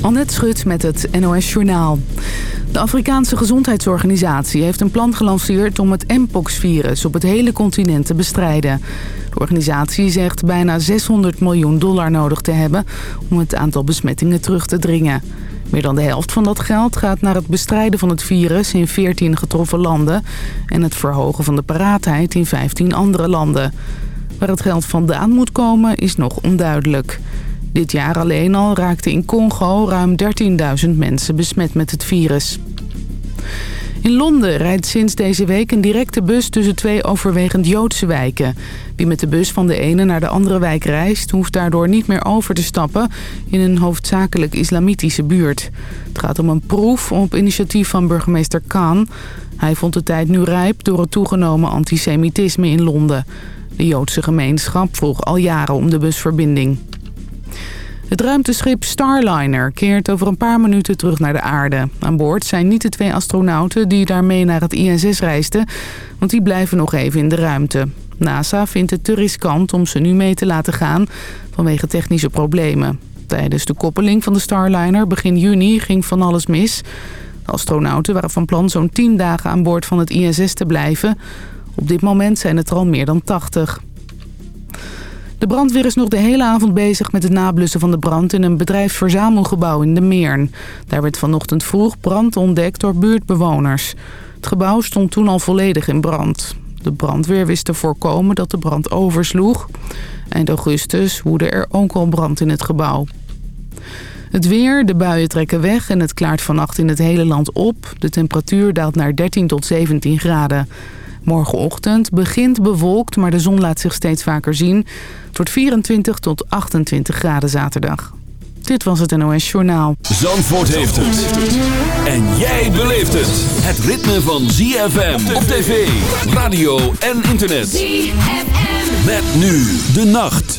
Annette Schut met het NOS Journaal. De Afrikaanse Gezondheidsorganisatie heeft een plan gelanceerd om het mpox-virus op het hele continent te bestrijden. De organisatie zegt bijna 600 miljoen dollar nodig te hebben om het aantal besmettingen terug te dringen. Meer dan de helft van dat geld gaat naar het bestrijden van het virus in 14 getroffen landen... en het verhogen van de paraatheid in 15 andere landen. Waar het geld vandaan moet komen is nog onduidelijk. Dit jaar alleen al raakten in Congo ruim 13.000 mensen besmet met het virus. In Londen rijdt sinds deze week een directe bus tussen twee overwegend Joodse wijken. Wie met de bus van de ene naar de andere wijk reist... hoeft daardoor niet meer over te stappen in een hoofdzakelijk islamitische buurt. Het gaat om een proef op initiatief van burgemeester Khan. Hij vond de tijd nu rijp door het toegenomen antisemitisme in Londen. De Joodse gemeenschap vroeg al jaren om de busverbinding. Het ruimteschip Starliner keert over een paar minuten terug naar de aarde. Aan boord zijn niet de twee astronauten die daarmee naar het ISS reisden... want die blijven nog even in de ruimte. NASA vindt het te riskant om ze nu mee te laten gaan vanwege technische problemen. Tijdens de koppeling van de Starliner begin juni ging van alles mis. De astronauten waren van plan zo'n 10 dagen aan boord van het ISS te blijven. Op dit moment zijn het er al meer dan 80. De brandweer is nog de hele avond bezig met het nablussen van de brand in een bedrijfsverzamelgebouw in de Meern. Daar werd vanochtend vroeg brand ontdekt door buurtbewoners. Het gebouw stond toen al volledig in brand. De brandweer wist te voorkomen dat de brand oversloeg. Eind augustus woedde er ook al brand in het gebouw. Het weer, de buien trekken weg en het klaart vannacht in het hele land op. De temperatuur daalt naar 13 tot 17 graden. Morgenochtend begint bewolkt, maar de zon laat zich steeds vaker zien. Het wordt 24 tot 28 graden zaterdag. Dit was het NOS Journaal. Zandvoort heeft het. En jij beleeft het. Het ritme van ZFM op tv, radio en internet. ZFM. Met nu de nacht.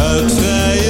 uit vrije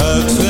uit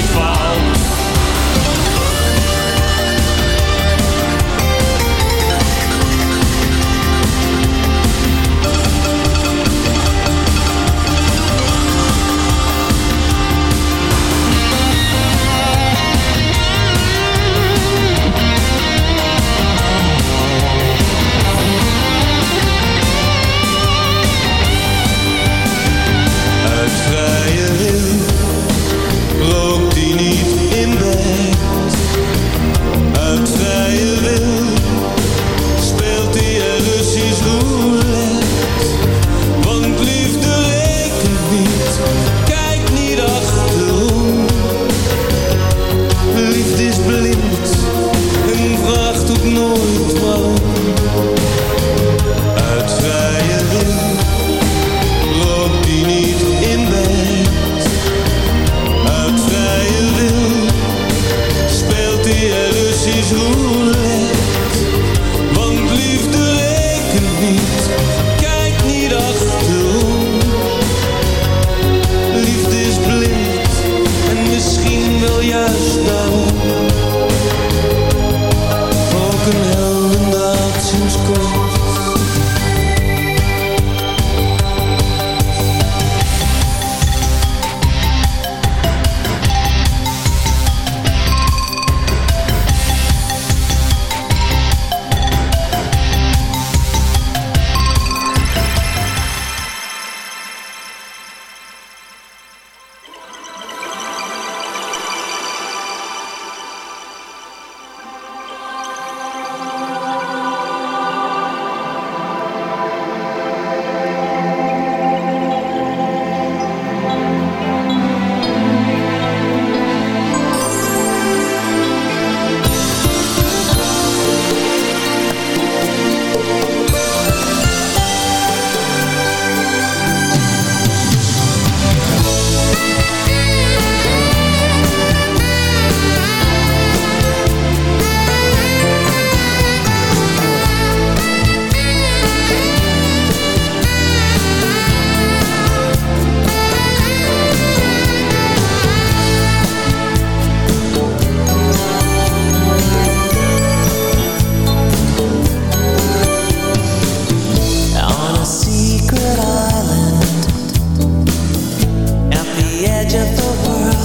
of the world.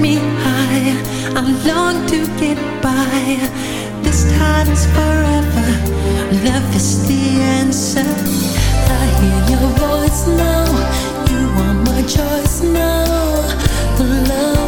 me high. I long to get by. This time is forever. Love is the answer. I hear your voice now. You are my choice now. The love.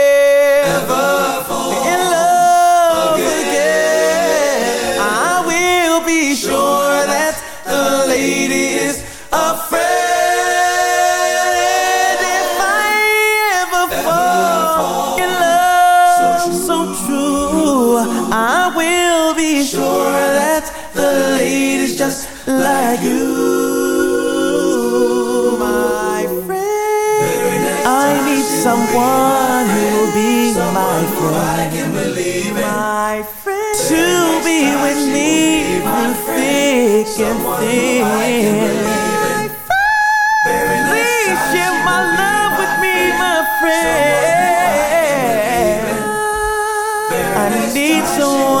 someone who'll be my friend, my friend, to be with me through thick and thin. Please share my love with me, my friend. I need someone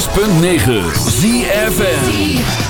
106.9 ZFN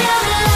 on your love.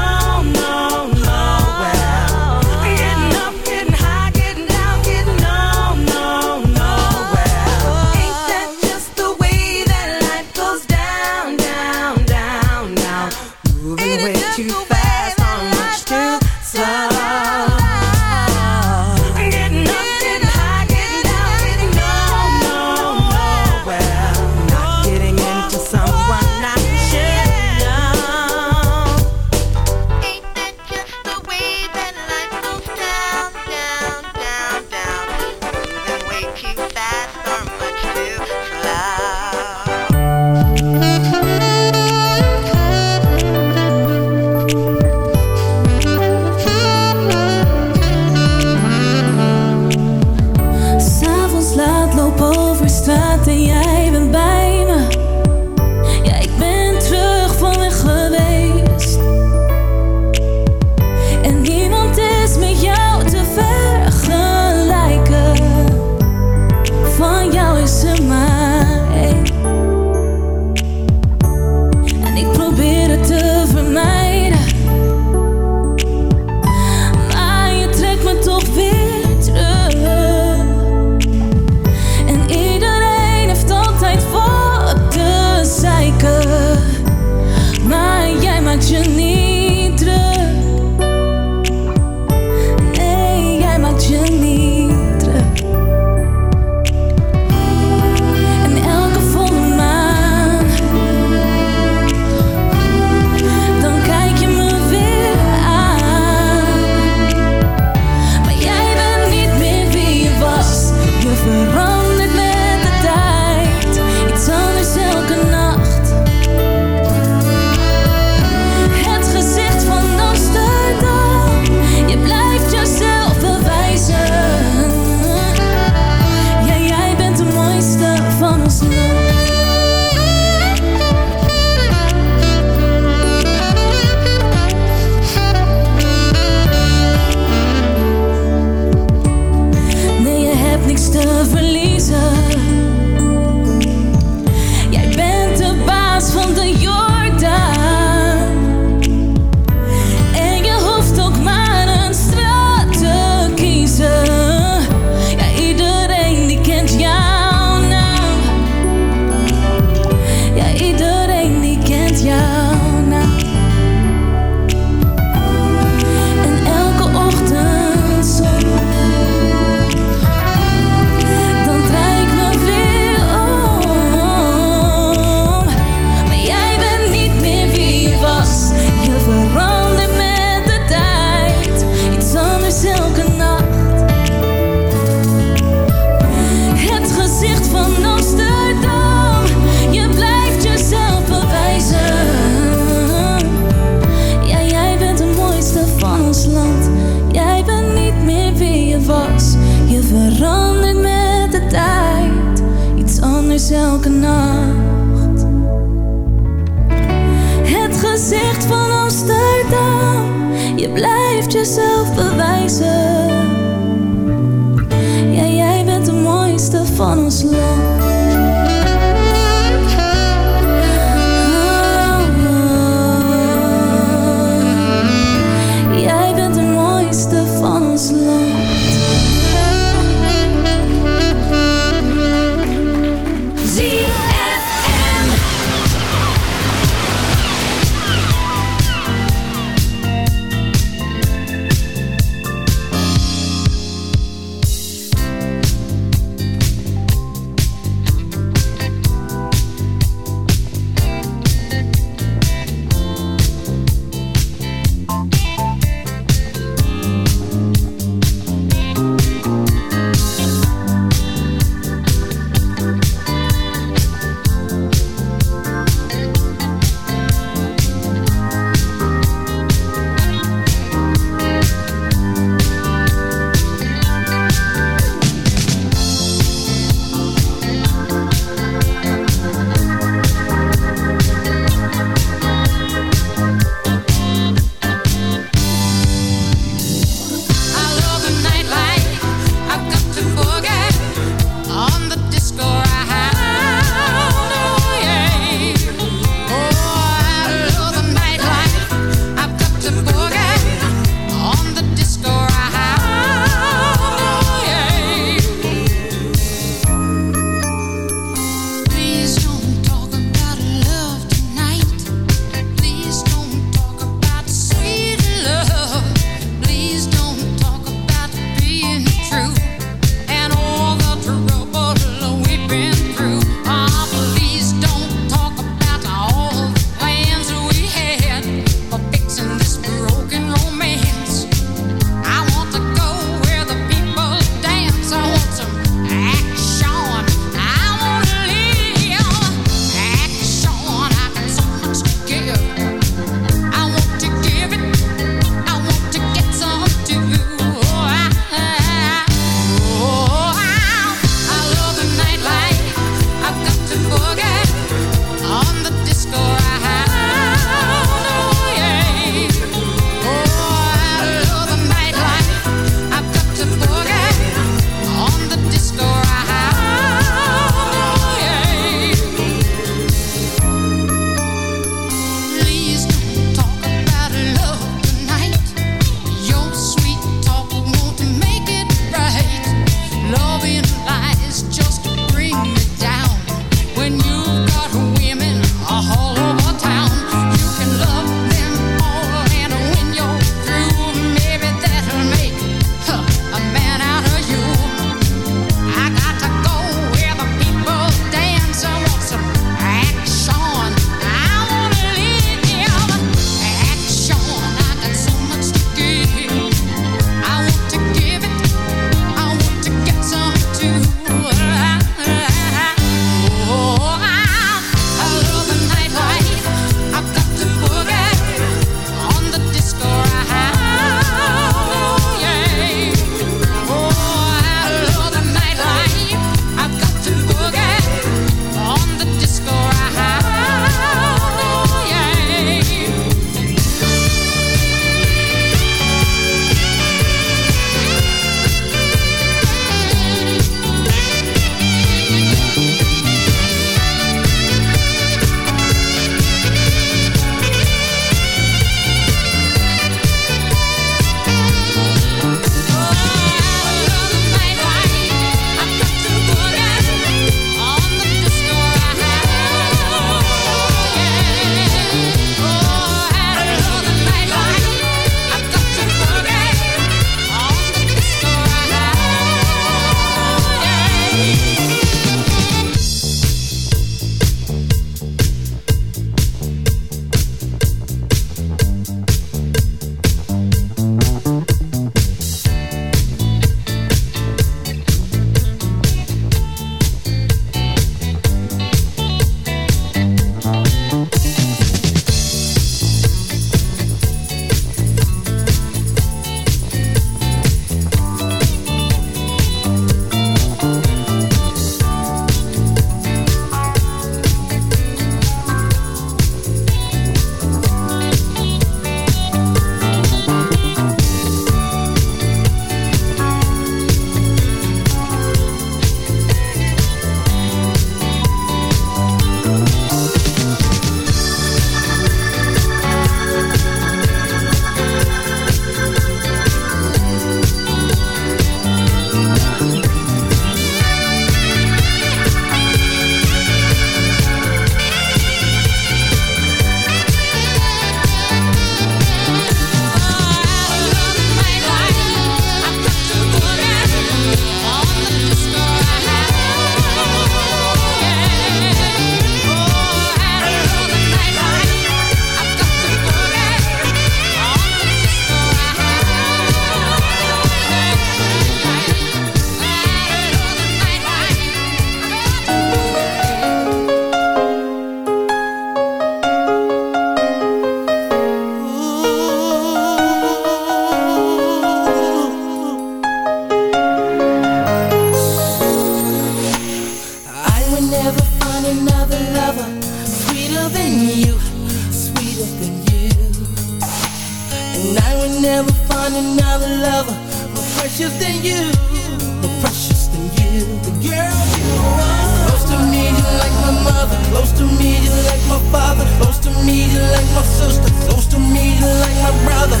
Close to me, you're like my father. Close to me, you're like my sister. Close to me, you're like my brother.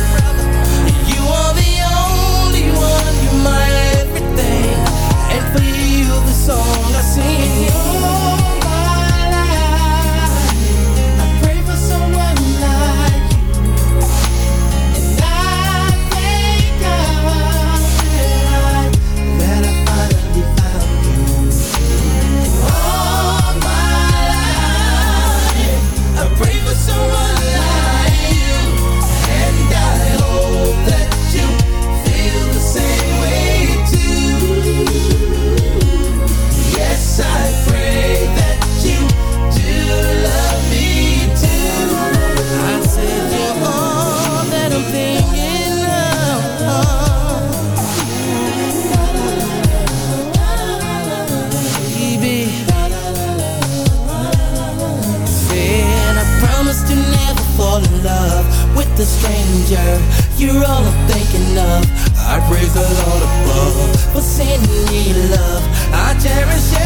You are the only one, you're my everything. And for you, the song I sing. picture you're all I'm thinking of. I praise the Lord above for sending me love. I cherish it.